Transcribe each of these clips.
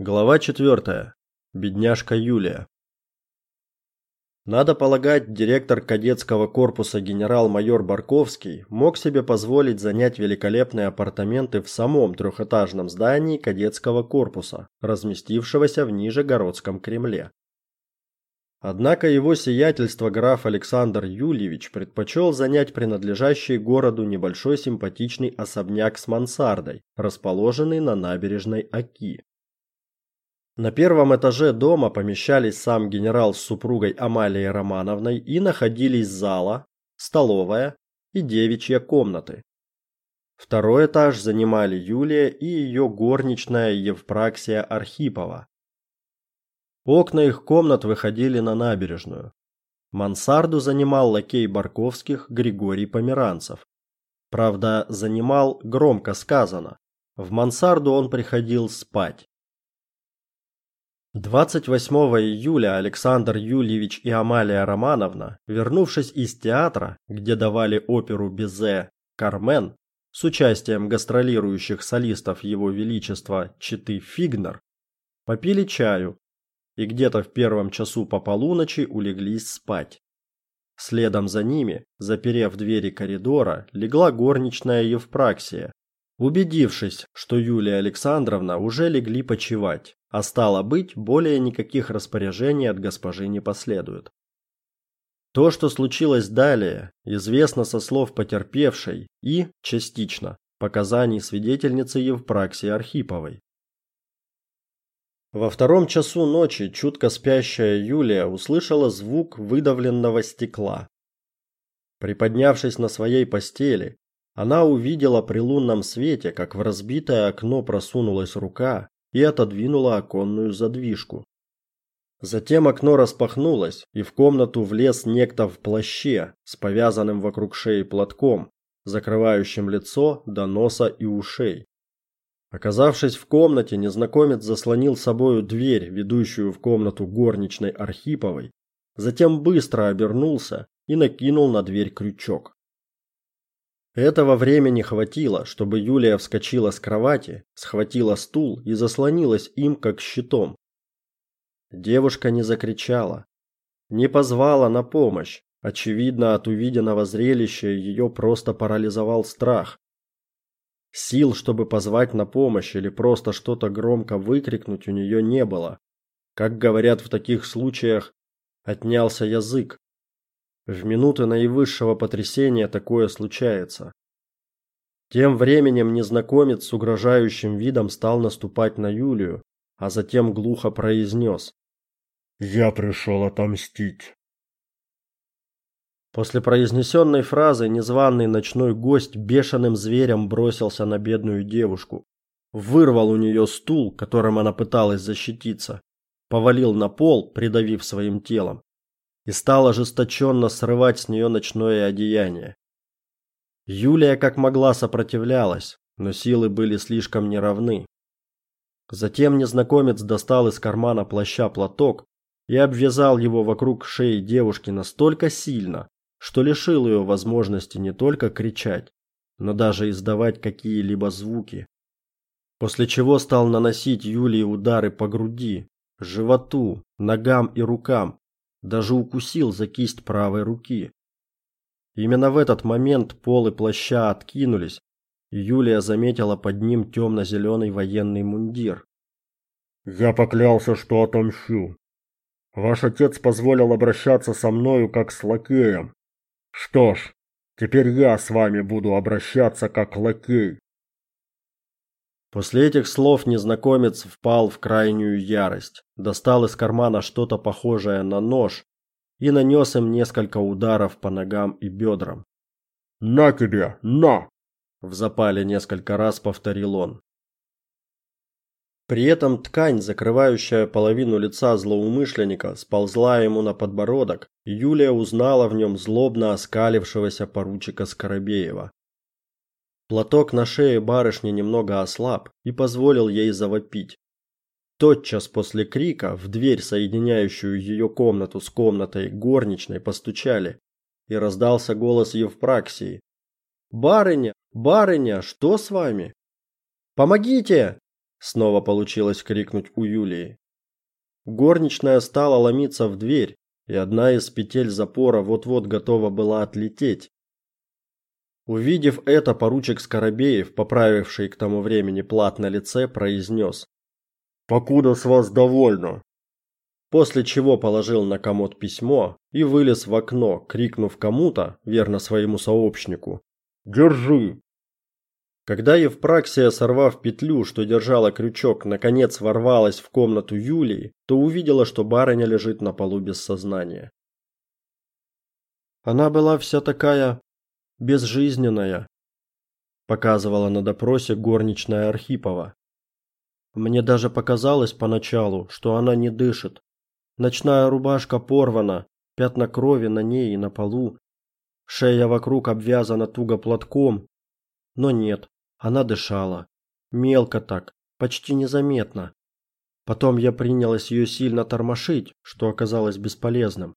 Глава 4. Бедняжка Юлия. Надо полагать, директор кадетского корпуса генерал-майор Барковский мог себе позволить занять великолепные апартаменты в самом трехэтажном здании кадетского корпуса, разместившегося в Нижегородском Кремле. Однако его сиятельство граф Александр Юльевич предпочел занять принадлежащий городу небольшой симпатичный особняк с мансардой, расположенный на набережной Оки. На первом этаже дома помещались сам генерал с супругой Амалией Романовной и находились зала, столовая и девичья комнаты. Второй этаж занимали Юлия и ее горничная Евпраксия Архипова. Окна их комнат выходили на набережную. Мансарду занимал лакей Барковских Григорий Померанцев. Правда, занимал громко сказано. В мансарду он приходил спать. 28 июля Александр Юльевич и Амалия Романовна, вернувшись из театра, где давали оперу Безе «Кармен» с участием гастролирующих солистов Его Величества Читы Фигнер, попили чаю и где-то в первом часу по полуночи улеглись спать. Следом за ними, заперев двери коридора, легла горничная Евпраксия, убедившись, что Юлия Александровна уже легли почевать а стало быть, более никаких распоряжений от госпожи не последует. То, что случилось далее, известно со слов потерпевшей и, частично, показаний свидетельницы Евпраксии Архиповой. Во втором часу ночи чутко спящая Юлия услышала звук выдавленного стекла. Приподнявшись на своей постели, она увидела при лунном свете, как в разбитое окно просунулась рука и отодвинула оконную задвижку. Затем окно распахнулось, и в комнату влез некто в плаще с повязанным вокруг шеи платком, закрывающим лицо до носа и ушей. Оказавшись в комнате, незнакомец заслонил собою дверь, ведущую в комнату горничной Архиповой, затем быстро обернулся и накинул на дверь крючок. Этого времени хватило, чтобы Юлия вскочила с кровати, схватила стул и заслонилась им как щитом. Девушка не закричала, не позвала на помощь. Очевидно, от увиденного зрелища ее просто парализовал страх. Сил, чтобы позвать на помощь или просто что-то громко выкрикнуть, у нее не было. Как говорят в таких случаях, отнялся язык. В минуты наивысшего потрясения такое случается. Тем временем незнакомец с угрожающим видом стал наступать на Юлию, а затем глухо произнес: "Я пришел отомстить". После произнесенной фразы незваный ночной гость бешеным зверем бросился на бедную девушку, вырвал у нее стул, которым она пыталась защититься, повалил на пол, придавив своим телом, и стал ожесточенно срывать с нее ночное одеяние. Юлия как могла сопротивлялась, но силы были слишком неравны. Затем незнакомец достал из кармана плаща платок и обвязал его вокруг шеи девушки настолько сильно, что лишил ее возможности не только кричать, но даже издавать какие-либо звуки. После чего стал наносить Юлии удары по груди, животу, ногам и рукам, даже укусил за кисть правой руки. Именно в этот момент полы плаща откинулись, и Юлия заметила под ним темно зеленый военный мундир. Я поклялся, что отомщу. Ваш отец позволил обращаться со мною как с лакеем. Что ж, теперь я с вами буду обращаться как лакей. После этих слов незнакомец впал в крайнюю ярость, достал из кармана что-то похожее на нож и нанес им несколько ударов по ногам и бедрам. "На тебе, на!" в запале несколько раз повторил он. При этом ткань, закрывающая половину лица злоумышленника, сползла ему на подбородок, и Юлия узнала в нем злобно оскалившегося поручика Скоробеева. Платок на шее барышни немного ослаб и позволил ей завопить. Тотчас после крика в дверь, соединяющую ее комнату с комнатой горничной, постучали, и раздался голос Евпраксии. «Барыня! Барыня! Что с вами?» «Помогите!» снова получилось крикнуть у Юлии. Горничная стала ломиться в дверь, и одна из петель запора вот-вот готова была отлететь. Увидев это, поручик Скоробеев, поправивший к тому времени плат на лице, произнес: "Покуда с вас довольно". После чего положил на комод письмо и вылез в окно, крикнув кому-то, верно своему сообщнику: "Держи". Когда Евпраксия, сорвав петлю, что держала крючок, наконец ворвалась в комнату Юлии, то увидела, что барыня лежит на полу без сознания. Она была вся такая безжизненная, показывала на допросе горничная Архипова. Мне даже показалось поначалу, что она не дышит. Ночная рубашка порвана, пятна крови на ней и на полу. Шея вокруг обвязана туго платком. Но нет, она дышала. Мелко так, почти незаметно. Потом я принялась ее сильно тормошить, что оказалось бесполезным.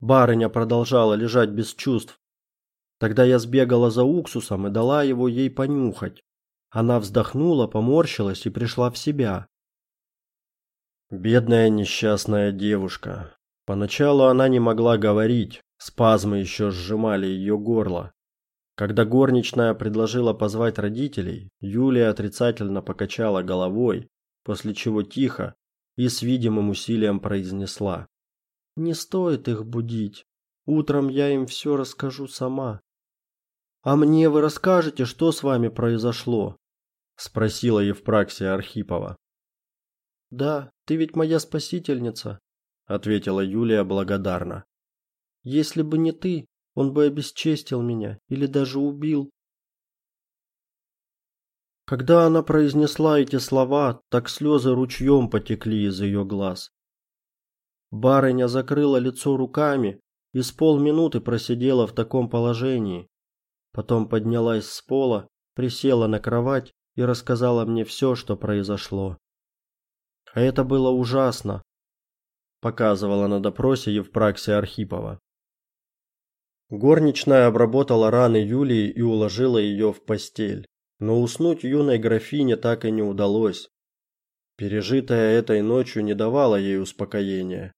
Барыня продолжала лежать без чувств. Тогда я сбегала за уксусом и дала его ей понюхать. Она вздохнула, поморщилась и пришла в себя. Бедная несчастная девушка. Поначалу она не могла говорить, спазмы еще сжимали ее горло. Когда горничная предложила позвать родителей, Юлия отрицательно покачала головой, после чего тихо и с видимым усилием произнесла: "Не стоит их будить. Утром я им все расскажу сама". "А мне вы расскажете, что с вами произошло?" спросила Евпраксия Архипова. "Да, ты ведь моя спасительница", ответила Юлия благодарно. "Если бы не ты, он бы обесчестил меня или даже убил. Когда она произнесла эти слова, так слезы ручьем потекли из ее глаз. Барыня закрыла лицо руками и с полминуты просидела в таком положении. Потом поднялась с пола, присела на кровать и рассказала мне все, что произошло. А это было ужасно, показывала на допросе Евпраксия Архипова. Горничная обработала раны Юлии и уложила ее в постель. Но уснуть юной графине так и не удалось. Пережитое этой ночью не давало ей успокоения.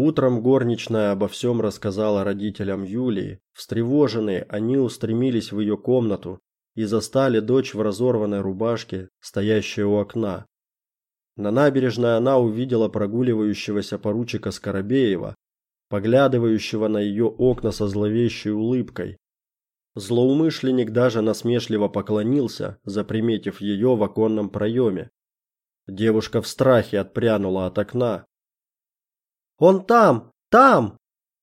Утром горничная обо всем рассказала родителям Юлии. Встревоженные, они устремились в ее комнату и застали дочь в разорванной рубашке, стоящей у окна. На набережной она увидела прогуливающегося поручика Скоробеева, поглядывающего на ее окна со зловещей улыбкой. Злоумышленник даже насмешливо поклонился, заприметив ее в оконном проеме. Девушка в страхе отпрянула от окна. Он там, там,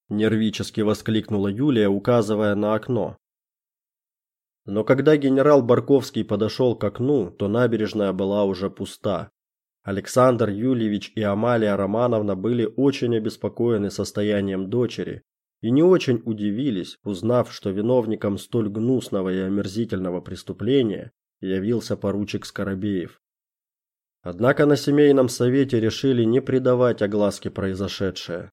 нервически воскликнула Юлия, указывая на окно. Но когда генерал Барковский подошел к окну, то набережная была уже пуста. Александр Юльевич и Амалия Романовна были очень обеспокоены состоянием дочери и не очень удивились, узнав, что виновником столь гнусного и омерзительного преступления явился поручик Скоробеев. Однако на семейном совете решили не придавать огласке произошедшее.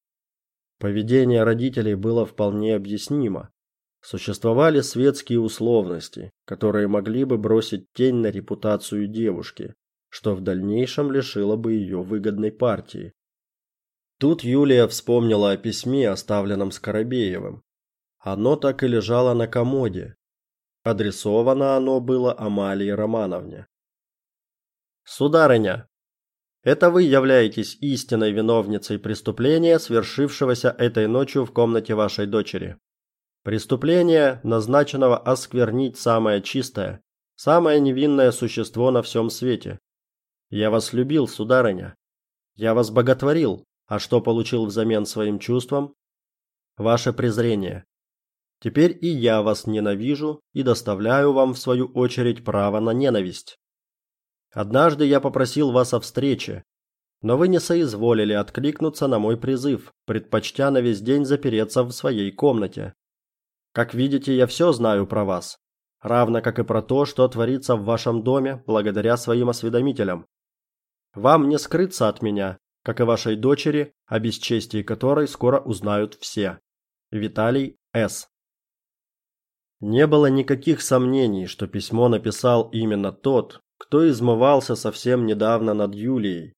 Поведение родителей было вполне объяснимо. Существовали светские условности, которые могли бы бросить тень на репутацию девушки, что в дальнейшем лишило бы ее выгодной партии. Тут Юлия вспомнила о письме, оставленном Скоробеевым. Оно так и лежало на комоде. Адресовано оно было Амалии Романовне. Сударыня, это вы являетесь истинной виновницей преступления, свершившегося этой ночью в комнате вашей дочери. Преступление, назначенного осквернить самое чистое, самое невинное существо на всем свете, я вас любил, сударыня. Я вас боготворил, а что получил взамен своим чувствам? Ваше презрение. Теперь и я вас ненавижу и доставляю вам в свою очередь право на ненависть. Однажды я попросил вас о встрече, но вы не соизволили откликнуться на мой призыв, предпочтя на весь день запереться в своей комнате. Как видите, я все знаю про вас, равно как и про то, что творится в вашем доме благодаря своим осведомителям. Вам не скрыться от меня, как и вашей дочери, о бесчестии которой скоро узнают все. Виталий С. Не было никаких сомнений, что письмо написал именно тот, кто измывался совсем недавно над Юлией.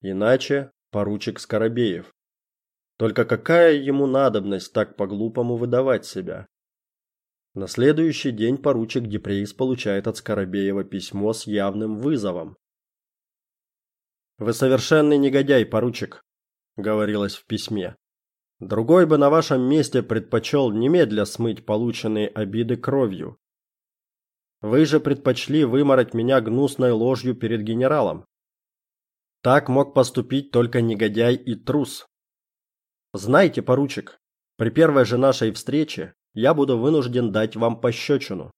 Иначе поручик Скоробеев. Только какая ему надобность так по-глупому выдавать себя? На следующий день поручик Депрейс получает от Скоробеева письмо с явным вызовом. Вы совершенный негодяй, поручик, говорилось в письме. Другой бы на вашем месте предпочел немедля смыть полученные обиды кровью. Вы же предпочли вымороть меня гнусной ложью перед генералом. Так мог поступить только негодяй и трус. Знаете, поручик, при первой же нашей встрече я буду вынужден дать вам пощечину.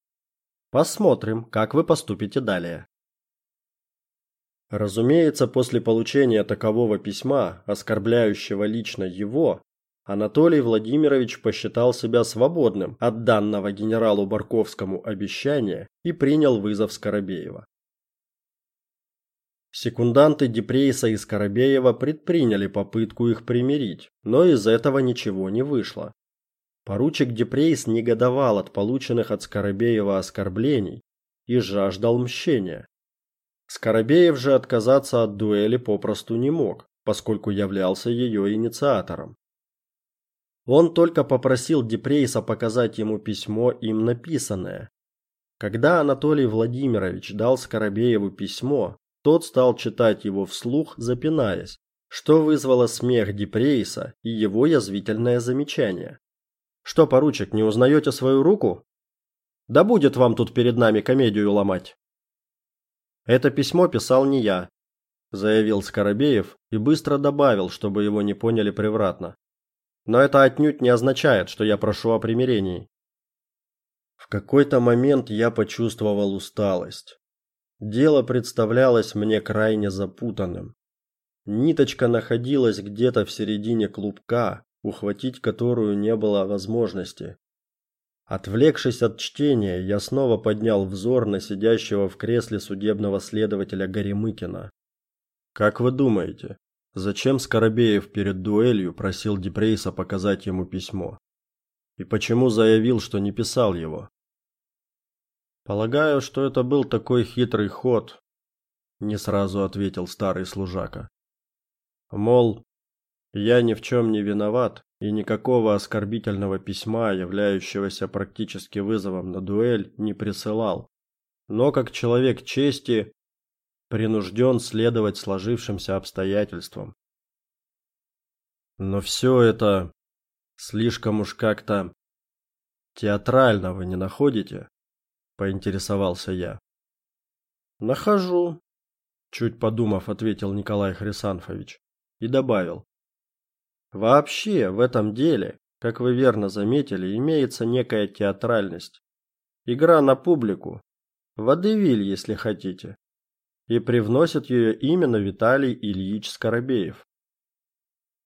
Посмотрим, как вы поступите далее. Разумеется, после получения такового письма, оскорбляющего лично его, Анатолий Владимирович посчитал себя свободным от данного генералу Барковскому обещания и принял вызов Скоробеева. Секунданты Депрейса и Скоробеева предприняли попытку их примирить, но из этого ничего не вышло. Поручик Депрейс негодовал от полученных от Скоробеева оскорблений и жаждал мщения. Скоробеев же отказаться от дуэли попросту не мог, поскольку являлся ее инициатором. Он только попросил Депрейса показать ему письмо, им написанное. Когда Анатолий Владимирович дал Скоробееву письмо, тот стал читать его вслух, запинаясь, что вызвало смех Депрейса и его язвительное замечание. Что, поручик, не узнаете свою руку? Да будет вам тут перед нами комедию ломать. Это письмо писал не я, заявил Скоробеев и быстро добавил, чтобы его не поняли превратно. Но это отнюдь не означает, что я прошу о примирении. В какой-то момент я почувствовал усталость. Дело представлялось мне крайне запутанным. Ниточка находилась где-то в середине клубка, ухватить которую не было возможности. Отвлекшись от чтения, я снова поднял взор на сидящего в кресле судебного следователя Горемыкина. Как вы думаете, зачем Скоробеев перед дуэлью просил Депрейса показать ему письмо? И почему заявил, что не писал его? Полагаю, что это был такой хитрый ход, не сразу ответил старый служака. Мол, я ни в чем не виноват и никакого оскорбительного письма, являющегося практически вызовом на дуэль, не присылал. Но как человек чести принужден следовать сложившимся обстоятельствам. Но все это слишком уж как-то театрально, вы не находите? поинтересовался я. Нахожу, чуть подумав, ответил Николай Хрисанфович и добавил: Вообще, в этом деле, как вы верно заметили, имеется некая театральность. Игра на публику. Водевиль, если хотите. И привносит ее именно Виталий Ильич Скоробеев.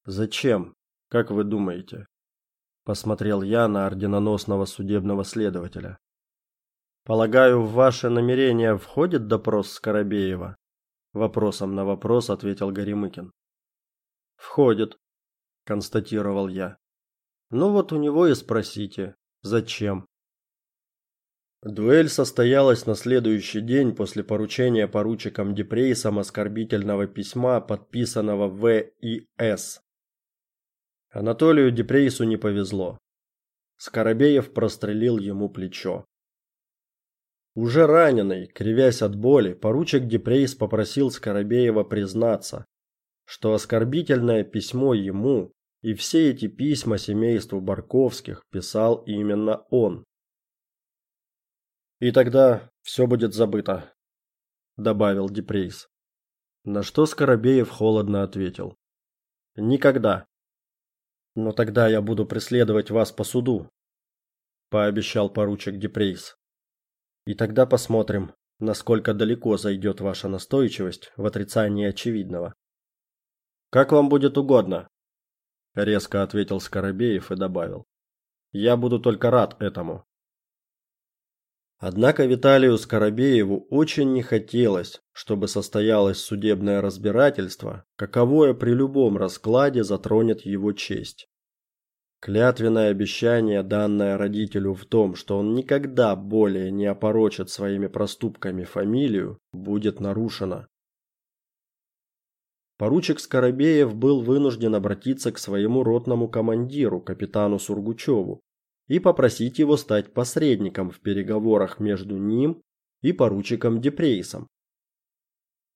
Зачем, как вы думаете? посмотрел я на орденоносного судебного следователя. Полагаю, в ваше намерение входит допрос Скоробеева? Вопросом на вопрос ответил Горемыкин. Входит, констатировал я. Ну вот у него и спросите, зачем? Дуэль состоялась на следующий день после поручения поручиком Депрейсом оскорбительного письма, подписанного В. и С. Анатолию Депрейсу не повезло. Скоробеев прострелил ему плечо. Уже раненый, кривясь от боли, поручик Депрейс попросил Скоробеева признаться, что оскорбительное письмо ему и все эти письма семейству Барковских писал именно он. И тогда все будет забыто, добавил Депрейс. На что Скоробеев холодно ответил: Никогда. Но тогда я буду преследовать вас по суду, пообещал поручик Депрейс. И тогда посмотрим, насколько далеко зайдет ваша настойчивость в отрицании очевидного. Как вам будет угодно, резко ответил Скоробеев и добавил: Я буду только рад этому. Однако Виталию Скоробееву очень не хотелось, чтобы состоялось судебное разбирательство, каковое при любом раскладе затронет его честь. Клятвенное обещание, данное родителю в том, что он никогда более не опорочит своими проступками фамилию, будет нарушено. Поручик Скоробеев был вынужден обратиться к своему ротному командиру, капитану Сургучеву, и попросить его стать посредником в переговорах между ним и поручиком Депрейсом.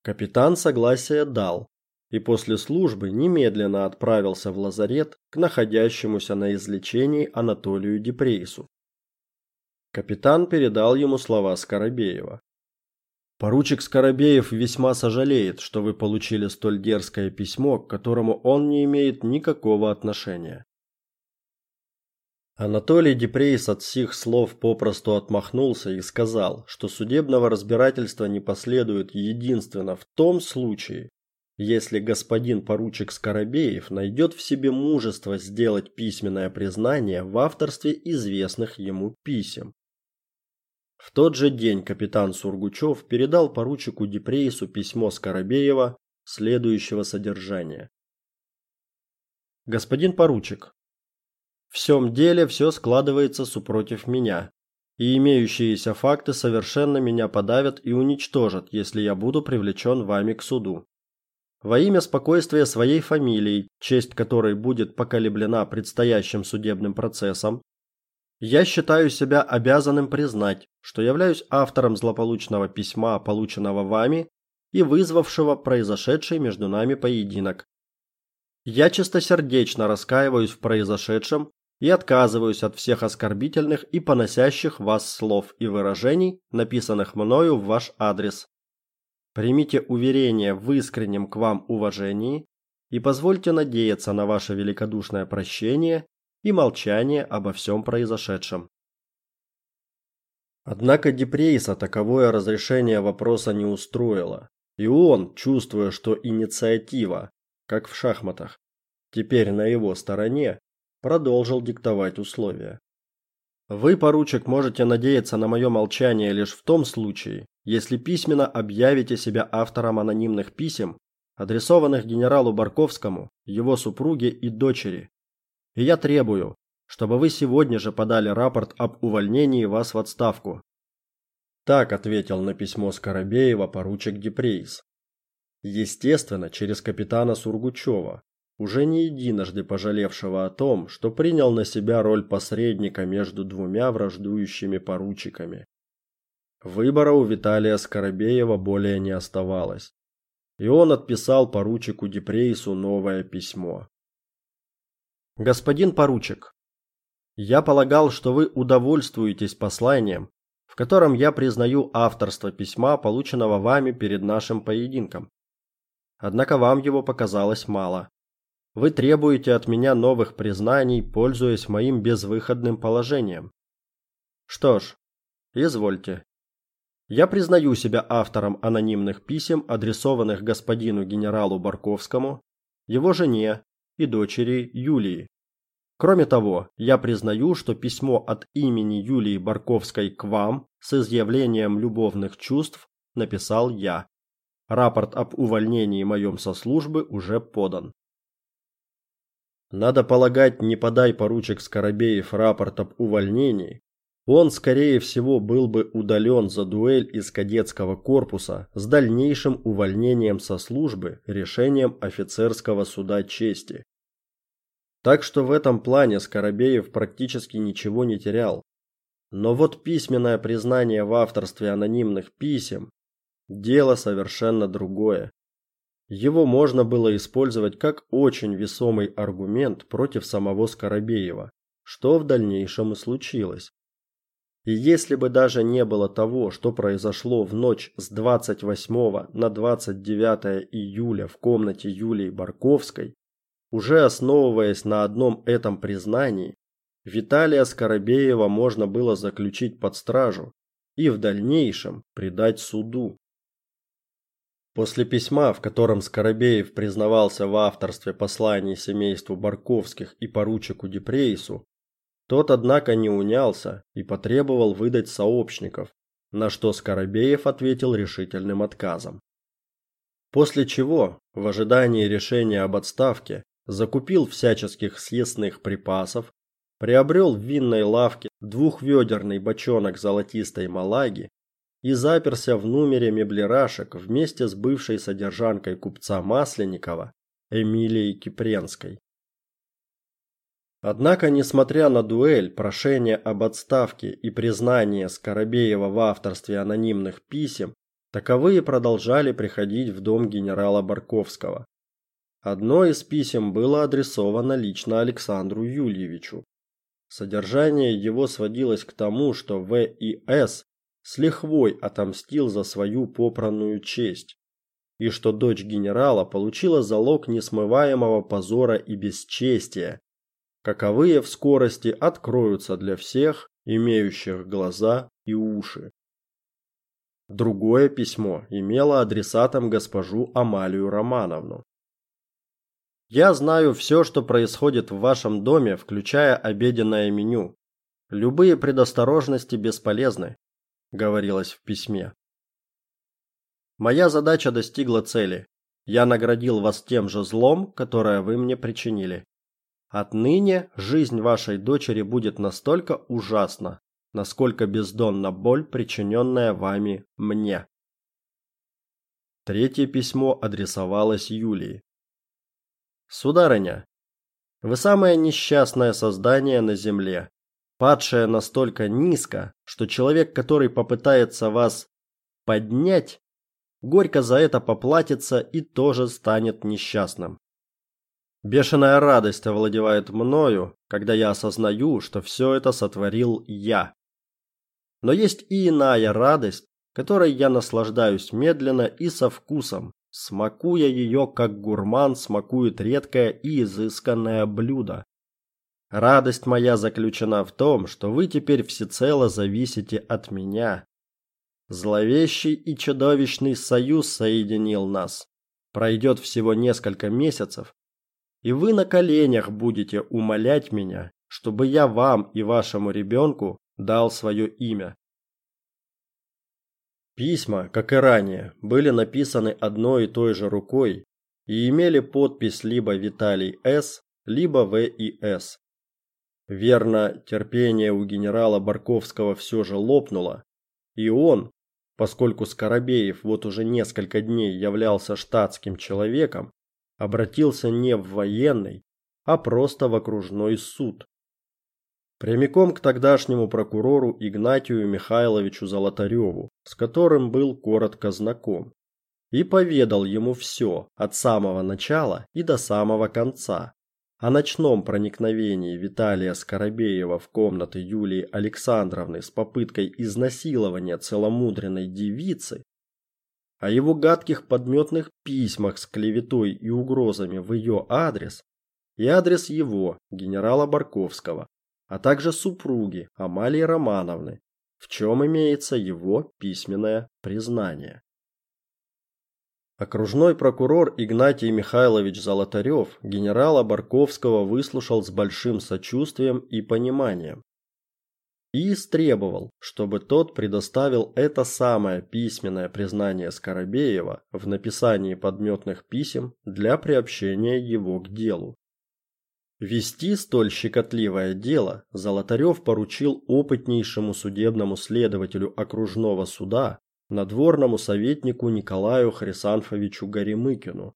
Капитан согласие дал, и после службы немедленно отправился в лазарет к находящемуся на излечении Анатолию Депрейсу. Капитан передал ему слова Скоробеева. Поручик Скоробеев весьма сожалеет, что вы получили столь дерзкое письмо, к которому он не имеет никакого отношения. Анатолий Депрейс от сих слов попросту отмахнулся и сказал, что судебного разбирательства не последует единственно в том случае, если господин поручик Скоробеев найдет в себе мужество сделать письменное признание в авторстве известных ему писем. В тот же день капитан Сургучев передал поручику Депрейсу письмо Скоробеева следующего содержания. Господин поручик, в всем деле все складывается супротив меня, и имеющиеся факты совершенно меня подавят и уничтожат, если я буду привлечен вами к суду. Во имя спокойствия своей фамилии, честь которой будет поколеблена предстоящим судебным процессом, я считаю себя обязанным признать, что являюсь автором злополучного письма, полученного вами и вызвавшего произошедший между нами поединок. Я чистосердечно раскаиваюсь в произошедшем и отказываюсь от всех оскорбительных и поносящих вас слов и выражений, написанных мною в ваш адрес. Примите уверение в искреннем к вам уважении и позвольте надеяться на ваше великодушное прощение и молчание обо всем произошедшем. Однако Депрейса таковое разрешение вопроса не устроило, и он, чувствуя, что инициатива, как в шахматах, теперь на его стороне, продолжил диктовать условия. Вы, поручик, можете надеяться на мое молчание лишь в том случае, если письменно объявите себя автором анонимных писем, адресованных генералу Барковскому, его супруге и дочери. И я требую, чтобы вы сегодня же подали рапорт об увольнении вас в отставку. Так ответил на письмо Скоробеева поручик Депрейс. Естественно, через капитана Сургучева, уже не единожды пожалевшего о том, что принял на себя роль посредника между двумя враждующими поручиками. Выбора у Виталия Скоробеева более не оставалось. И он отписал поручику Депрейсу новое письмо. Господин поручик, я полагал, что вы удовольствуетесь посланием, в котором я признаю авторство письма, полученного вами перед нашим поединком. Однако вам его показалось мало. Вы требуете от меня новых признаний, пользуясь моим безвыходным положением. Что ж, извольте. Я признаю себя автором анонимных писем, адресованных господину генералу Барковскому, его жене и дочери Юлии. Кроме того, я признаю, что письмо от имени Юлии Барковской к вам с изъявлением любовных чувств написал я. Рапорт об увольнении моем со службы уже подан. Надо полагать, не подай поручик Скоробеев рапорт об увольнении, он, скорее всего, был бы удален за дуэль из кадетского корпуса с дальнейшим увольнением со службы решением офицерского суда чести. Так что в этом плане Скоробеев практически ничего не терял. Но вот письменное признание в авторстве анонимных писем дело совершенно другое. Его можно было использовать как очень весомый аргумент против самого Скоробеева, что в дальнейшем и случилось. И если бы даже не было того, что произошло в ночь с 28 на 29 июля в комнате Юлии Барковской, уже основываясь на одном этом признании, Виталия Скоробеева можно было заключить под стражу и в дальнейшем предать суду. После письма, в котором Скоробеев признавался в авторстве посланий семейству Барковских и поручику Депрейсу, тот, однако, не унялся и потребовал выдать сообщников, на что Скоробеев ответил решительным отказом. После чего, в ожидании решения об отставке, закупил всяческих съестных припасов, приобрел в винной лавке двухведерный бочонок золотистой малаги и заперся в номере меблерашек вместе с бывшей содержанкой купца Масленникова Эмилией Кипренской. Однако, несмотря на дуэль, прошение об отставке и признание Скоробеева в авторстве анонимных писем, таковые продолжали приходить в дом генерала Барковского. Одно из писем было адресовано лично Александру Юльевичу. Содержание его сводилось к тому, что В.И.С. с лихвой отомстил за свою попранную честь, и что дочь генерала получила залог несмываемого позора и бесчестия, каковые в скорости откроются для всех, имеющих глаза и уши. Другое письмо имело адресатом госпожу Амалию Романовну. Я знаю все, что происходит в вашем доме, включая обеденное меню. Любые предосторожности бесполезны, говорилось в письме. Моя задача достигла цели. Я наградил вас тем же злом, которое вы мне причинили. Отныне жизнь вашей дочери будет настолько ужасна, насколько бездонна боль, причиненная вами мне. Третье письмо адресовалось Юлии. Сударыня, вы самое несчастное создание на земле, падшее настолько низко, что человек, который попытается вас поднять, горько за это поплатится и тоже станет несчастным. Бешеная радость овладевает мною, когда я осознаю, что все это сотворил я. Но есть и иная радость, которой я наслаждаюсь медленно и со вкусом, смакуя ее, как гурман смакует редкое и изысканное блюдо. Радость моя заключена в том, что вы теперь всецело зависите от меня. Зловещий и чудовищный союз соединил нас. Пройдет всего несколько месяцев, и вы на коленях будете умолять меня, чтобы я вам и вашему ребенку дал свое имя. Письма, как и ранее, были написаны одной и той же рукой и имели подпись либо Виталий С, либо В и С. Верно, терпение у генерала Барковского все же лопнуло, и он, поскольку Скоробеев вот уже несколько дней являлся штатским человеком, обратился не в военный, а просто в окружной суд. Прямиком к тогдашнему прокурору Игнатию Михайловичу Золотареву, с которым был коротко знаком, и поведал ему все от самого начала и до самого конца. О ночном проникновении Виталия Скоробеева в комнаты Юлии Александровны с попыткой изнасилования целомудренной девицы о его гадких подметных письмах с клеветой и угрозами в ее адрес и адрес его, генерала Барковского, а также супруги Амалии Романовны, в чем имеется его письменное признание. Окружной прокурор Игнатий Михайлович Золотарев генерала Барковского выслушал с большим сочувствием и пониманием и истребовал, чтобы тот предоставил это самое письменное признание Скоробеева в написании подметных писем для приобщения его к делу. Вести столь щекотливое дело Золотарев поручил опытнейшему судебному следователю окружного суда, надворному советнику Николаю Хрисанфовичу Горемыкину,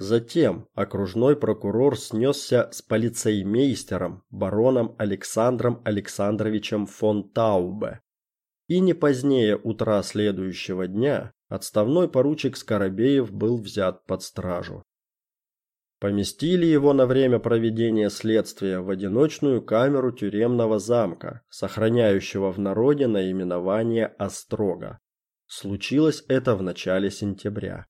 Затем окружной прокурор снесся с полицеймейстером бароном Александром Александровичем фон Таубе. И не позднее утра следующего дня отставной поручик Скоробеев был взят под стражу. Поместили его на время проведения следствия в одиночную камеру тюремного замка, сохраняющего в народе наименование Острога. Случилось это в начале сентября.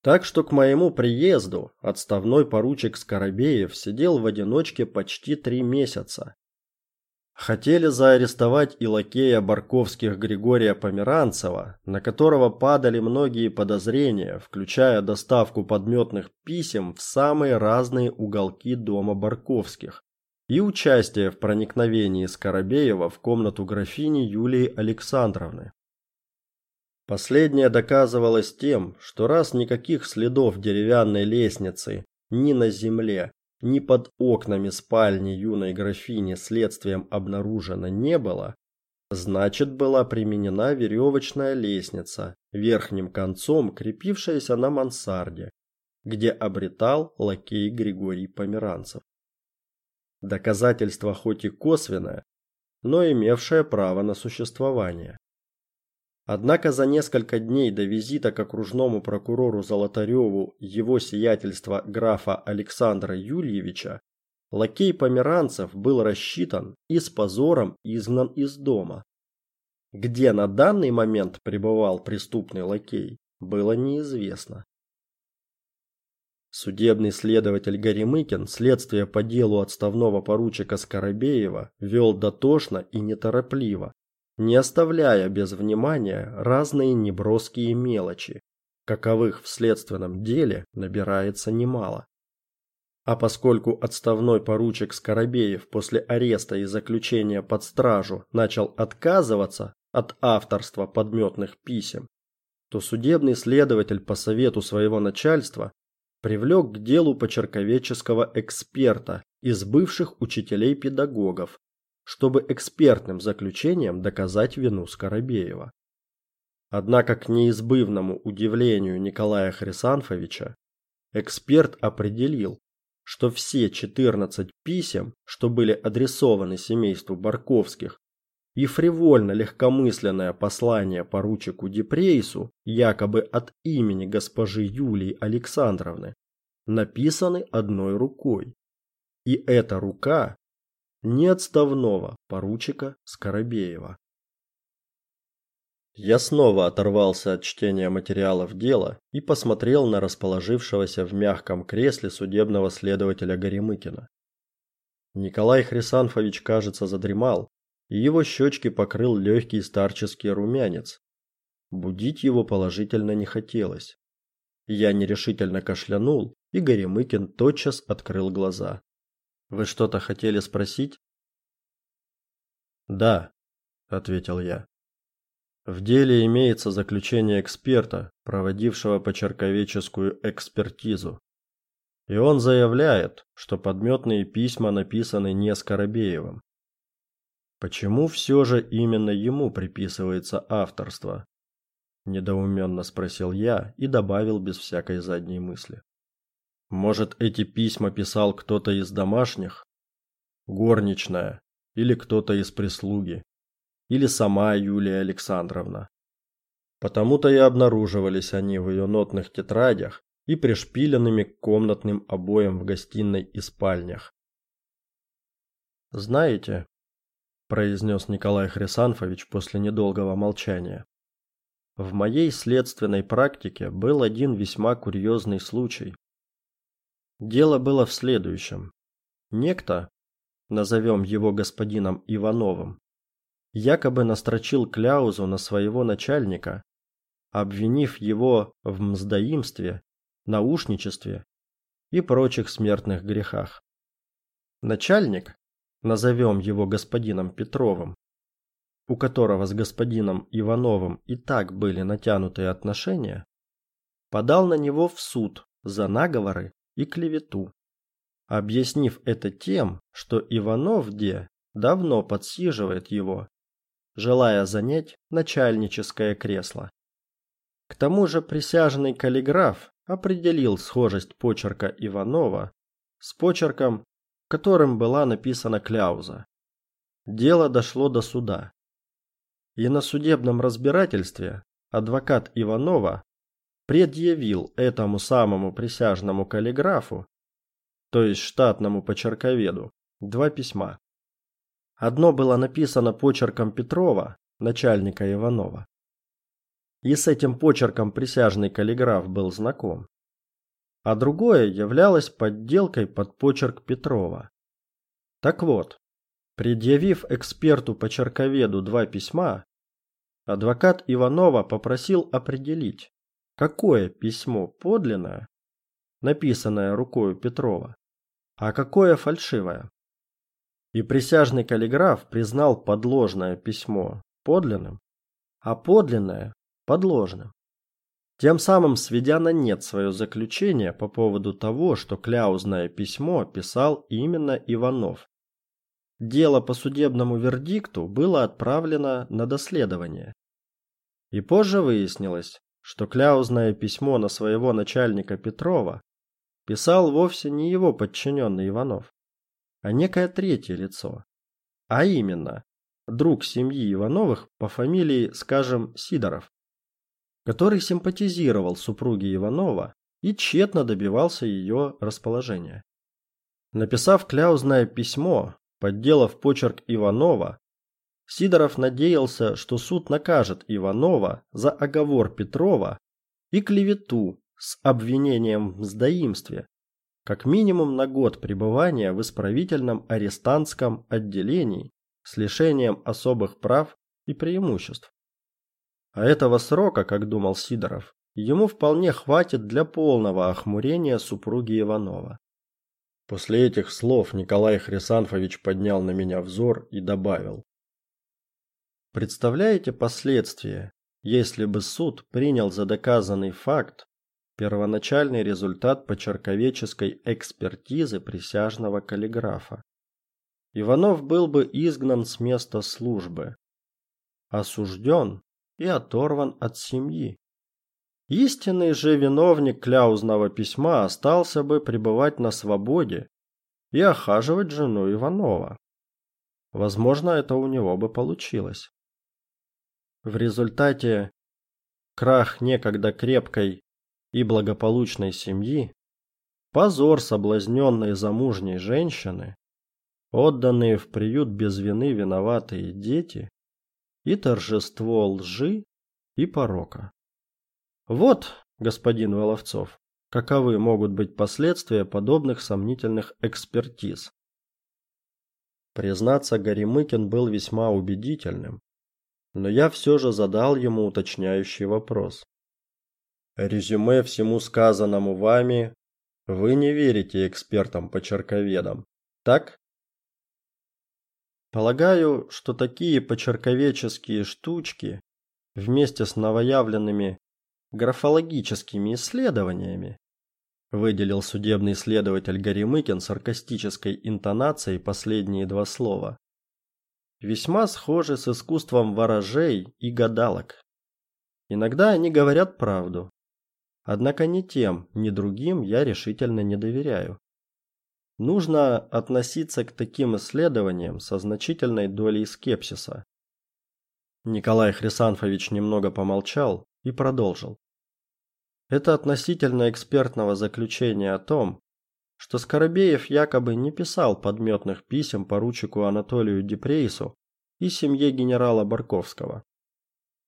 Так что к моему приезду отставной поручик Скоробеев сидел в одиночке почти три месяца. Хотели заарестовать и лакея Барковских Григория Померанцева, на которого падали многие подозрения, включая доставку подметных писем в самые разные уголки дома Барковских и участие в проникновении Скоробеева в комнату графини Юлии Александровны. Последнее доказывалось тем, что раз никаких следов деревянной лестницы ни на земле, ни под окнами спальни юной графини следствием обнаружено не было, значит была применена веревочная лестница, верхним концом крепившаяся на мансарде, где обретал лакей Григорий Померанцев. Доказательство хоть и косвенное, но имевшее право на существование. Однако за несколько дней до визита к окружному прокурору Золотареву его сиятельства графа Александра Юльевича лакей Померанцев был рассчитан и с позором изгнан из дома. Где на данный момент пребывал преступный лакей, было неизвестно. Судебный следователь Горемыкин следствие по делу отставного поручика Скоробеева вел дотошно и неторопливо, не оставляя без внимания разные неброские мелочи, каковых в следственном деле набирается немало. А поскольку отставной поручик Скоробеев после ареста и заключения под стражу начал отказываться от авторства подметных писем, то судебный следователь по совету своего начальства привлек к делу почерковедческого эксперта из бывших учителей-педагогов чтобы экспертным заключением доказать вину Скоробеева. Однако к неизбывному удивлению Николая Хрисанфовича эксперт определил, что все 14 писем, что были адресованы семейству Барковских, и фривольно легкомысленное послание поручику Депрейсу, якобы от имени госпожи Юлии Александровны, написаны одной рукой. И эта рука неотставного поручика Скоробеева. Я снова оторвался от чтения материалов дела и посмотрел на расположившегося в мягком кресле судебного следователя Горемыкина. Николай Хрисанфович, кажется, задремал, и его щечки покрыл легкий старческий румянец. Будить его положительно не хотелось. Я нерешительно кашлянул, и Горемыкин тотчас открыл глаза. Вы что-то хотели спросить? Да, ответил я. В деле имеется заключение эксперта, проводившего почерковеческую экспертизу. И он заявляет, что подметные письма написаны не Скоробеевым. Почему все же именно ему приписывается авторство? недоуменно спросил я и добавил без всякой задней мысли. Может, эти письма писал кто-то из домашних? Горничная или кто-то из прислуги? Или сама Юлия Александровна? Потому-то и обнаруживались они в ее нотных тетрадях и пришпиленными к комнатным обоям в гостиной и спальнях. Знаете, произнес Николай Хрисанфович после недолгого молчания. В моей следственной практике был один весьма курьезный случай. Дело было в следующем. Некто, назовем его господином Ивановым, якобы настрочил кляузу на своего начальника, обвинив его в мздоимстве, наушничестве и прочих смертных грехах. Начальник, назовем его господином Петровым, у которого с господином Ивановым и так были натянутые отношения, подал на него в суд за наговоры и клевету. Объяснив это тем, что Иванов где давно подсиживает его, желая занять начальническое кресло. К тому же присяжный каллиграф определил схожесть почерка Иванова с почерком, которым была написана кляуза. Дело дошло до суда. И на судебном разбирательстве адвокат Иванова предъявил этому самому присяжному каллиграфу, то есть штатному почерковеду, два письма. Одно было написано почерком Петрова, начальника Иванова. И с этим почерком присяжный каллиграф был знаком. А другое являлось подделкой под почерк Петрова. Так вот, предъявив эксперту-почерковеду два письма, адвокат Иванова попросил определить, какое письмо подлинное, написанное рукой Петрова, а какое фальшивое. И присяжный каллиграф признал подложное письмо подлинным, а подлинное подложным. Тем самым сведя на нет свое заключение по поводу того, что кляузное письмо писал именно Иванов. Дело по судебному вердикту было отправлено на доследование. И позже выяснилось, что кляузное письмо на своего начальника Петрова писал вовсе не его подчиненный Иванов, а некое третье лицо, а именно друг семьи Ивановых по фамилии, скажем, Сидоров, который симпатизировал супруге Иванова и тщетно добивался ее расположения. Написав кляузное письмо, подделав почерк Иванова, Сидоров надеялся, что суд накажет Иванова за оговор Петрова и клевету с обвинением в сдаимстве, как минимум на год пребывания в исправительном арестантском отделении с лишением особых прав и преимуществ. А этого срока, как думал Сидоров, ему вполне хватит для полного охмурения супруги Иванова. После этих слов Николай Хрисанфович поднял на меня взор и добавил: Представляете последствия, если бы суд принял за доказанный факт первоначальный результат почерковеческой экспертизы присяжного каллиграфа? Иванов был бы изгнан с места службы, осужден и оторван от семьи. Истинный же виновник кляузного письма остался бы пребывать на свободе и охаживать жену Иванова. Возможно, это у него бы получилось. В результате крах некогда крепкой и благополучной семьи, позор соблазненной замужней женщины, отданные в приют без вины виноватые дети и торжество лжи и порока. Вот, господин Воловцов, каковы могут быть последствия подобных сомнительных экспертиз. Признаться, Горемыкин был весьма убедительным, но я все же задал ему уточняющий вопрос. Резюме всему сказанному вами вы не верите экспертам-почерковедам, так? Полагаю, что такие почерковеческие штучки вместе с новоявленными графологическими исследованиями выделил судебный следователь Горемыкин саркастической интонацией последние два слова весьма схожи с искусством ворожей и гадалок. Иногда они говорят правду. Однако ни тем, ни другим я решительно не доверяю. Нужно относиться к таким исследованиям со значительной долей скепсиса. Николай Хрисанфович немного помолчал и продолжил. Это относительно экспертного заключения о том, что Скоробеев якобы не писал подметных писем поручику Анатолию Депрейсу и семье генерала Барковского.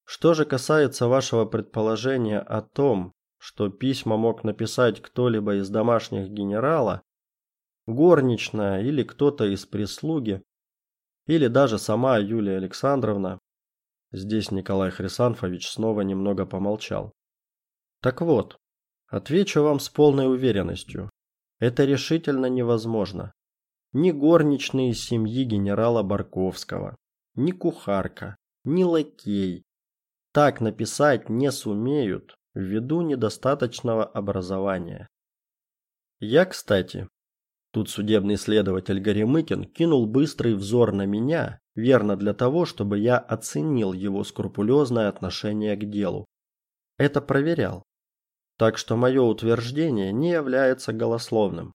Что же касается вашего предположения о том, что письма мог написать кто-либо из домашних генерала, горничная или кто-то из прислуги, или даже сама Юлия Александровна, здесь Николай Хрисанфович снова немного помолчал. Так вот, отвечу вам с полной уверенностью. Это решительно невозможно. Ни горничные семьи генерала Барковского, ни кухарка, ни лакей так написать не сумеют ввиду недостаточного образования. Я, кстати, тут судебный следователь Горемыкин кинул быстрый взор на меня, верно для того, чтобы я оценил его скрупулезное отношение к делу. Это проверял. Так что мое утверждение не является голословным.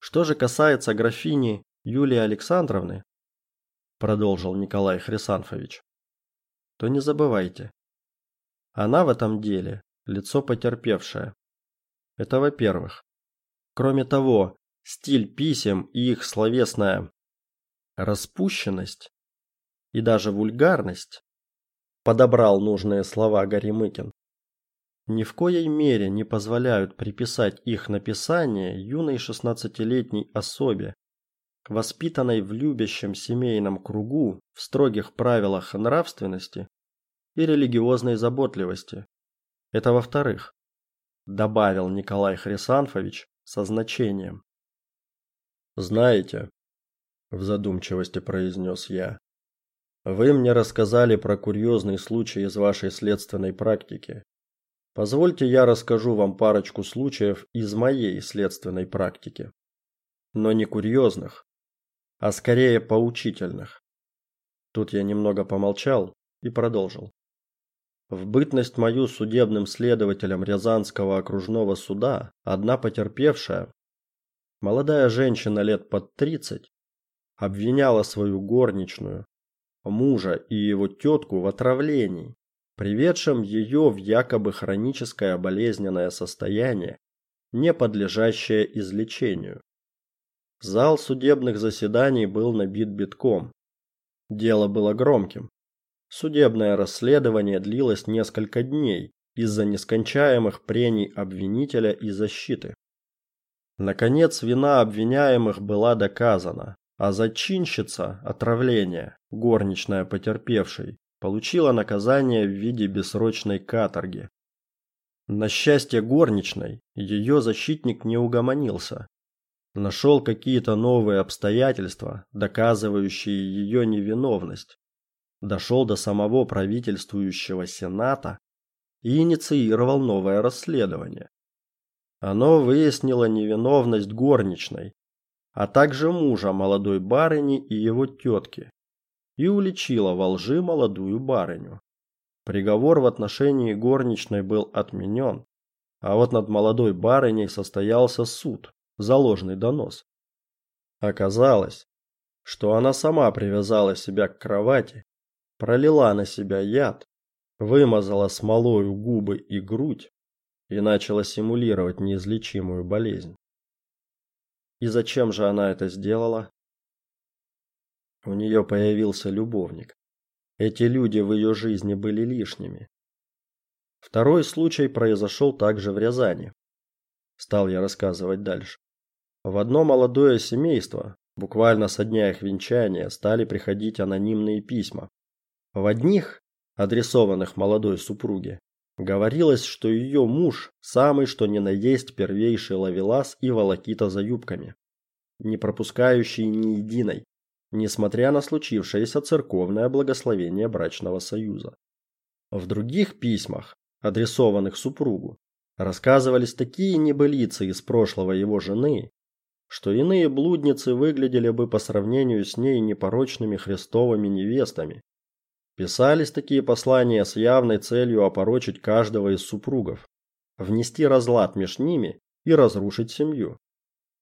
Что же касается графини Юлии Александровны, продолжил Николай Хрисанфович, то не забывайте. Она в этом деле лицо потерпевшее. Это во-первых. Кроме того, стиль писем и их словесная распущенность и даже вульгарность подобрал нужные слова Горемыкин ни в коей мере не позволяют приписать их написание юной шестнадцатилетней особе, воспитанной в любящем семейном кругу, в строгих правилах нравственности и религиозной заботливости. Это во-вторых, добавил Николай Хрисанфович со значением. Знаете, в задумчивости произнес я. Вы мне рассказали про курьезный случай из вашей следственной практики. Позвольте я расскажу вам парочку случаев из моей следственной практики. Но не курьезных, а скорее поучительных. Тут я немного помолчал и продолжил. В бытность мою судебным следователем Рязанского окружного суда одна потерпевшая, молодая женщина лет под 30, обвиняла свою горничную, мужа и его тетку в отравлении, приведшем ее в якобы хроническое болезненное состояние, не подлежащее излечению. Зал судебных заседаний был набит битком. Дело было громким. Судебное расследование длилось несколько дней из-за нескончаемых прений обвинителя и защиты. Наконец, вина обвиняемых была доказана, а зачинщица отравления, горничная потерпевшей, получила наказание в виде бессрочной каторги. На счастье горничной, ее защитник не угомонился. Нашел какие-то новые обстоятельства, доказывающие ее невиновность, дошел до самого правительствующего сената и инициировал новое расследование. Оно выяснило невиновность горничной, а также мужа молодой барыни и его тетки, и уличило во лжи молодую барыню. Приговор в отношении горничной был отменен, а вот над молодой барыней состоялся суд за ложный донос. Оказалось, что она сама привязала себя к кровати пролила на себя яд, вымазала смолою губы и грудь и начала симулировать неизлечимую болезнь. И зачем же она это сделала? У нее появился любовник. Эти люди в ее жизни были лишними. Второй случай произошел также в Рязани. Стал я рассказывать дальше. В одно молодое семейство, буквально со дня их венчания, стали приходить анонимные письма, в одних, адресованных молодой супруге, говорилось, что ее муж самый что ни на есть первейший ловелас и волокита за юбками, не пропускающий ни единой, несмотря на случившееся церковное благословение брачного союза. В других письмах, адресованных супругу, рассказывались такие небылицы из прошлого его жены, что иные блудницы выглядели бы по сравнению с ней непорочными христовыми невестами, Писались такие послания с явной целью опорочить каждого из супругов, внести разлад между ними и разрушить семью.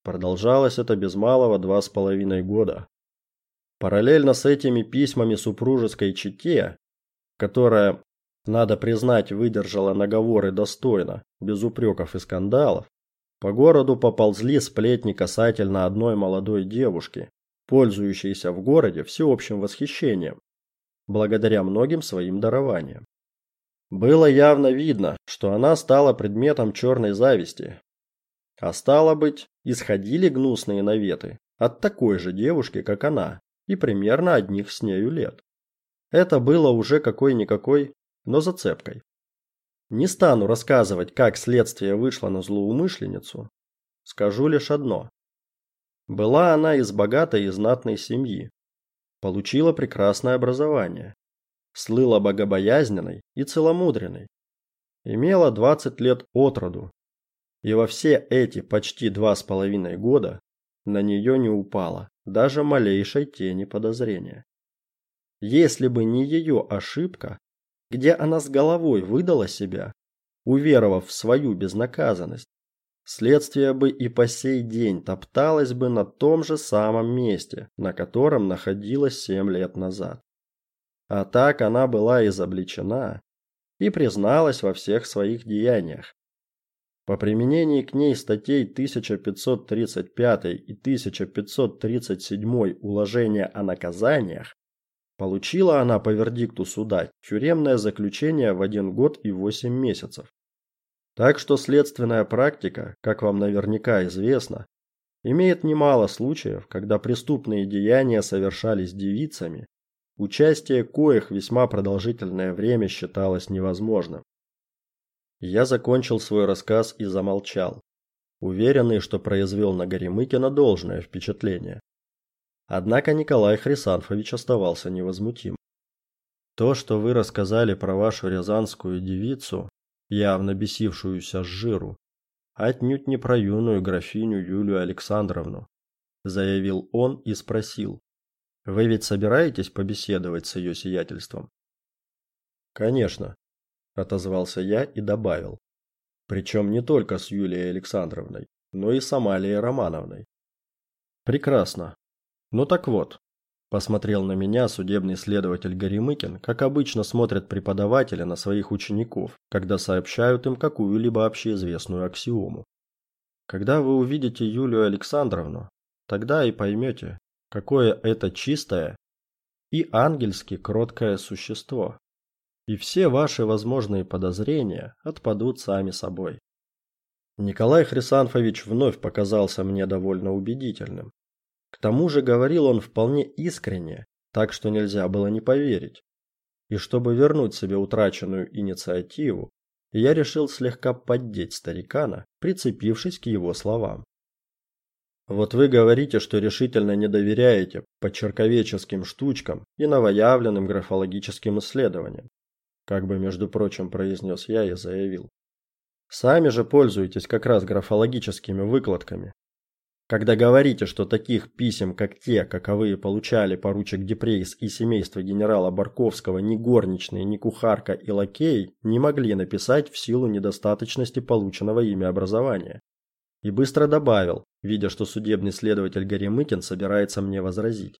Продолжалось это без малого два с половиной года. Параллельно с этими письмами супружеской чете, которая, надо признать, выдержала наговоры достойно, без упреков и скандалов, по городу поползли сплетни касательно одной молодой девушки, пользующейся в городе всеобщим восхищением благодаря многим своим дарованиям. Было явно видно, что она стала предметом черной зависти. А стало быть, исходили гнусные наветы от такой же девушки, как она, и примерно одних с нею лет. Это было уже какой-никакой, но зацепкой. Не стану рассказывать, как следствие вышло на злоумышленницу. Скажу лишь одно. Была она из богатой и знатной семьи, Получила прекрасное образование. Слыла богобоязненной и целомудренной. Имела 20 лет от роду. И во все эти почти два с половиной года на нее не упало даже малейшей тени подозрения. Если бы не ее ошибка, где она с головой выдала себя, уверовав в свою безнаказанность, Следствие бы и по сей день топталось бы на том же самом месте, на котором находилось семь лет назад. А так она была изобличена и призналась во всех своих деяниях. По применении к ней статей 1535 и 1537 Уложения о наказаниях получила она по вердикту суда тюремное заключение в один год и восемь месяцев. Так что следственная практика, как вам наверняка известно, имеет немало случаев, когда преступные деяния совершались девицами, участие коих весьма продолжительное время считалось невозможным. Я закончил свой рассказ и замолчал, уверенный, что произвел на Горемыкина должное впечатление. Однако Николай Хрисанфович оставался невозмутим. То, что вы рассказали про вашу рязанскую девицу, явно бесившуюся с жиру, отнюдь не про юную графиню Юлию Александровну, заявил он и спросил: "Вы ведь собираетесь побеседовать с ее сиятельством?" "Конечно", отозвался я и добавил: "Причем не только с Юлией Александровной, но и с Амалией Романовной". "Прекрасно. Ну так вот, Посмотрел на меня судебный следователь Горемыкин, как обычно смотрят преподаватели на своих учеников, когда сообщают им какую-либо общеизвестную аксиому. Когда вы увидите Юлию Александровну, тогда и поймете, какое это чистое и ангельски кроткое существо. И все ваши возможные подозрения отпадут сами собой. Николай Хрисанфович вновь показался мне довольно убедительным. К тому же говорил он вполне искренне, так что нельзя было не поверить. И чтобы вернуть себе утраченную инициативу, я решил слегка поддеть старикана, прицепившись к его словам. Вот вы говорите, что решительно не доверяете подчерковеческим штучкам и новоявленным графологическим исследованиям, как бы между прочим произнес я и заявил. Сами же пользуетесь как раз графологическими выкладками, когда говорите, что таких писем, как те, каковые получали поручик Депрейс и семейство генерала Барковского, ни горничные, ни кухарка и лакей не могли написать в силу недостаточности полученного ими образования. И быстро добавил, видя, что судебный следователь Горемыкин собирается мне возразить.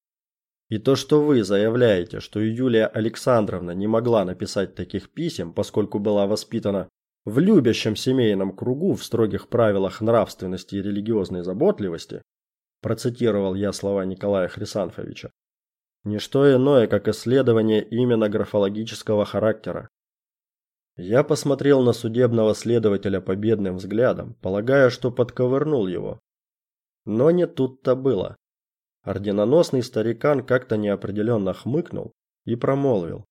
И то, что вы заявляете, что Юлия Александровна не могла написать таких писем, поскольку была воспитана в любящем семейном кругу в строгих правилах нравственности и религиозной заботливости, процитировал я слова Николая Хрисанфовича. Не что иное, как исследование именно графологического характера. Я посмотрел на судебного следователя победным взглядом, полагая, что подковырнул его. Но не тут-то было. Орденоносный старикан как-то неопределенно хмыкнул и промолвил: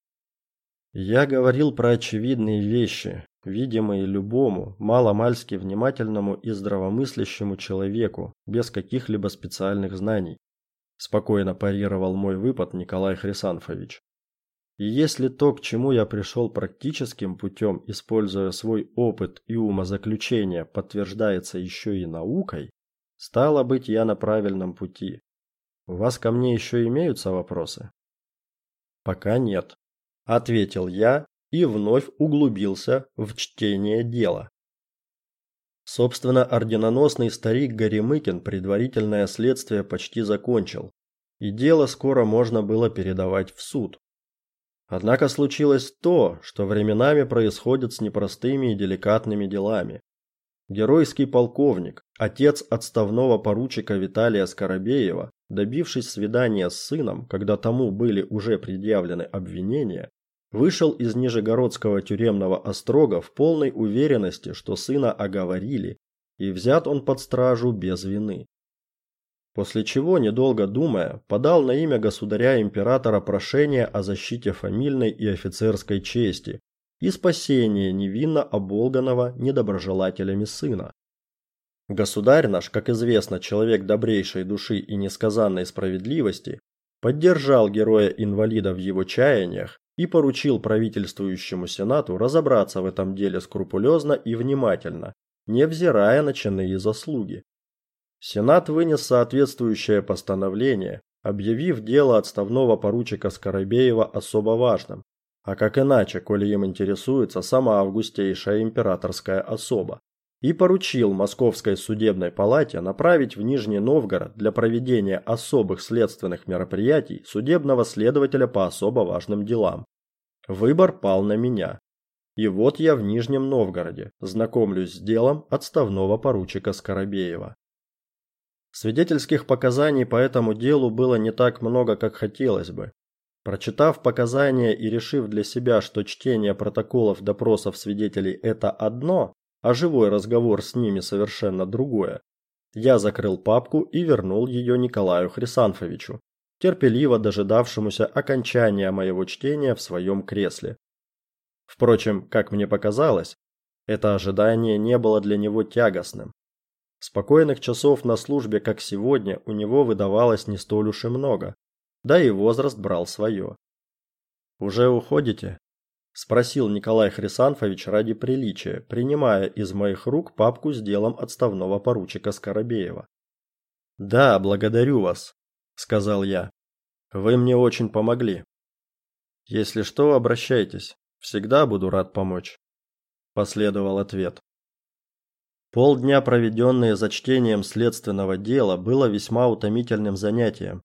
"Я говорил про очевидные вещи, видимые любому маломальски внимательному и здравомыслящему человеку без каких-либо специальных знаний, спокойно парировал мой выпад Николай Хрисанфович. И если то, к чему я пришел практическим путем, используя свой опыт и умозаключение, подтверждается еще и наукой, стало быть, я на правильном пути. У вас ко мне еще имеются вопросы? Пока нет, ответил я и вновь углубился в чтение дела. Собственно, орденоносный старик Горемыкин предварительное следствие почти закончил, и дело скоро можно было передавать в суд. Однако случилось то, что временами происходит с непростыми и деликатными делами. Геройский полковник, отец отставного поручика Виталия Скоробеева, добившись свидания с сыном, когда тому были уже предъявлены обвинения, вышел из Нижегородского тюремного острога в полной уверенности, что сына оговорили, и взят он под стражу без вины. После чего, недолго думая, подал на имя государя-императора прошение о защите фамильной и офицерской чести и спасении невинно оболганного недоброжелателями сына. Государь наш, как известно, человек добрейшей души и несказанной справедливости, поддержал героя-инвалида в его чаяниях и поручил правительствующему сенату разобраться в этом деле скрупулезно и внимательно, не взирая на чины заслуги. Сенат вынес соответствующее постановление, объявив дело отставного поручика Скоробеева особо важным, а как иначе, коли им интересуется сама августейшая императорская особа, и поручил Московской судебной палате направить в Нижний Новгород для проведения особых следственных мероприятий судебного следователя по особо важным делам. Выбор пал на меня. И вот я в Нижнем Новгороде, знакомлюсь с делом отставного поручика Скоробеева. Свидетельских показаний по этому делу было не так много, как хотелось бы. Прочитав показания и решив для себя, что чтение протоколов допросов свидетелей это одно, а живой разговор с ними совершенно другое. Я закрыл папку и вернул ее Николаю Хрисанфовичу, терпеливо дожидавшемуся окончания моего чтения в своем кресле. Впрочем, как мне показалось, это ожидание не было для него тягостным. Спокойных часов на службе, как сегодня, у него выдавалось не столь уж и много, да и возраст брал свое. Уже уходите? спросил Николай Хрисанфович ради приличия, принимая из моих рук папку с делом отставного поручика Скоробеева. Да, благодарю вас, сказал я. Вы мне очень помогли. Если что, обращайтесь. Всегда буду рад помочь, последовал ответ. Полдня, проведенные за чтением следственного дела, было весьма утомительным занятием.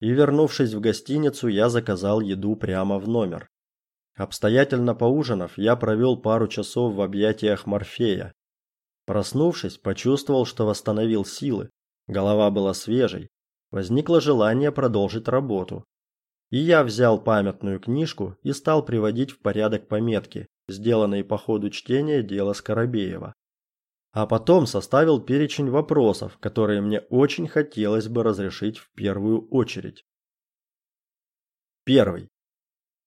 И вернувшись в гостиницу, я заказал еду прямо в номер. Обстоятельно поужинав, я провел пару часов в объятиях Морфея. Проснувшись, почувствовал, что восстановил силы. Голова была свежей. Возникло желание продолжить работу. И я взял памятную книжку и стал приводить в порядок пометки, сделанные по ходу чтения дела Скоробеева а потом составил перечень вопросов, которые мне очень хотелось бы разрешить в первую очередь. Первый.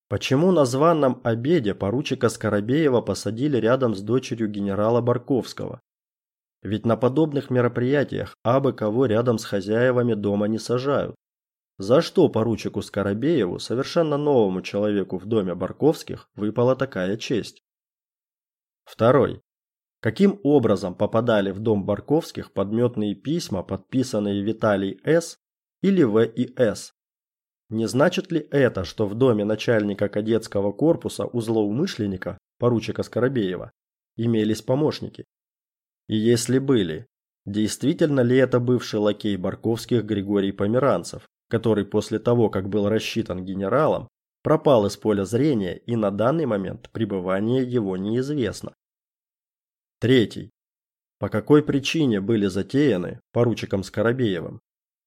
Почему на званом обеде поручика Скоробеева посадили рядом с дочерью генерала Барковского? Ведь на подобных мероприятиях абы кого рядом с хозяевами дома не сажают. За что поручику Скоробееву, совершенно новому человеку в доме Барковских, выпала такая честь? Второй. Каким образом попадали в дом Барковских подметные письма, подписанные Виталий С. или В. и С.? Не значит ли это, что в доме начальника кадетского корпуса у злоумышленника, поручика Скоробеева, имелись помощники? И если были, действительно ли это бывший лакей Барковских Григорий Померанцев, который после того, как был рассчитан генералом, пропал из поля зрения и на данный момент пребывание его неизвестно? Третий. По какой причине были затеяны поручиком Скоробеевым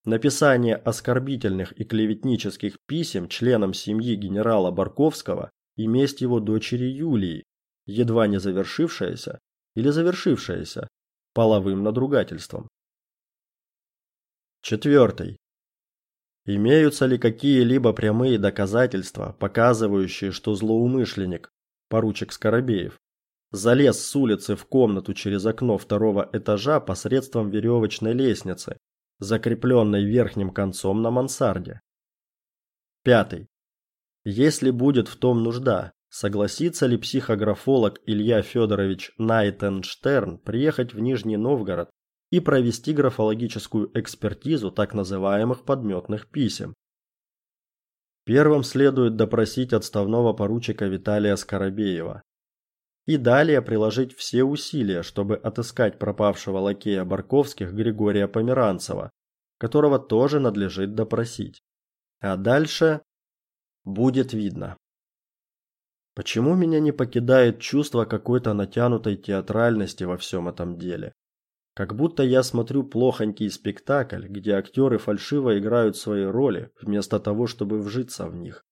написание оскорбительных и клеветнических писем членам семьи генерала Барковского и месть его дочери Юлии, едва не завершившаяся или завершившаяся половым надругательством. Четвертый. Имеются ли какие-либо прямые доказательства, показывающие, что злоумышленник, поручик Скоробеев, залез с улицы в комнату через окно второго этажа посредством веревочной лестницы, закрепленной верхним концом на мансарде. Пятый. Если будет в том нужда, согласится ли психографолог Илья Федорович Найтенштерн приехать в Нижний Новгород и провести графологическую экспертизу так называемых подметных писем? Первым следует допросить отставного поручика Виталия Скоробеева и далее приложить все усилия, чтобы отыскать пропавшего лакея Барковских Григория Померанцева, которого тоже надлежит допросить. А дальше будет видно. Почему меня не покидает чувство какой-то натянутой театральности во всем этом деле? Как будто я смотрю плохонький спектакль, где актеры фальшиво играют свои роли, вместо того, чтобы вжиться в них.